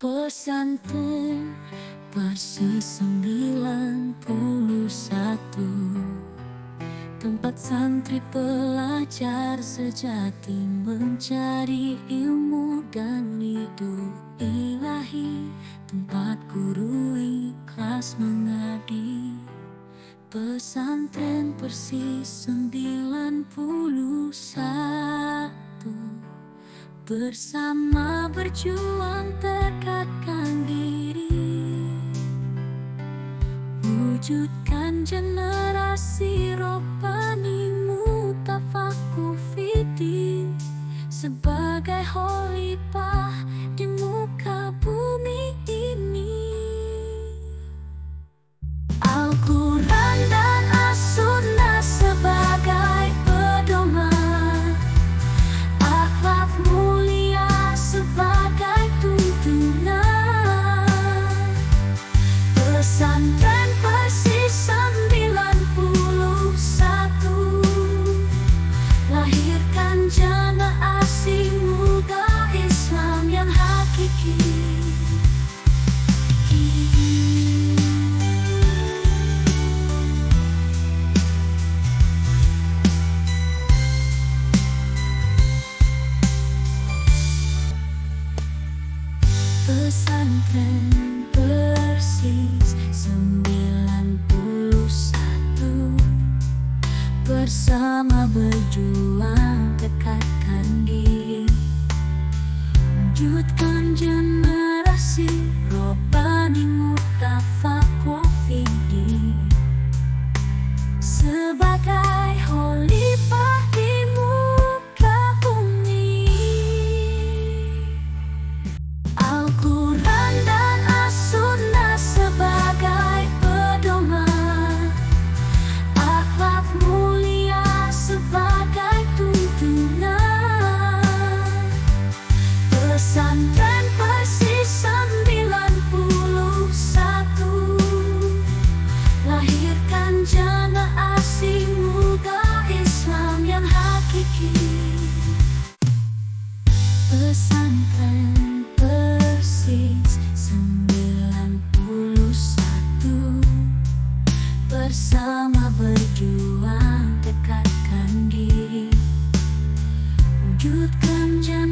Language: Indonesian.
Pesantren Persis 91 Tempat santri pelajar sejati Mencari ilmu dan hidup ilahi. Tempat guru ikhlas mengabdi. Pesantren Persis 91 Bersama berjuang tekadkan diri. Wujudkan generasi robbani mutafakufidin Sebagai holipah Pesantren Persis 91 Bersama berjuang mantan persis 91 Lahirkan jana asing muda Islam yang hakiki. Pesantren persis 91 Bersama berjuang dekatkan diri. Wujudkan jana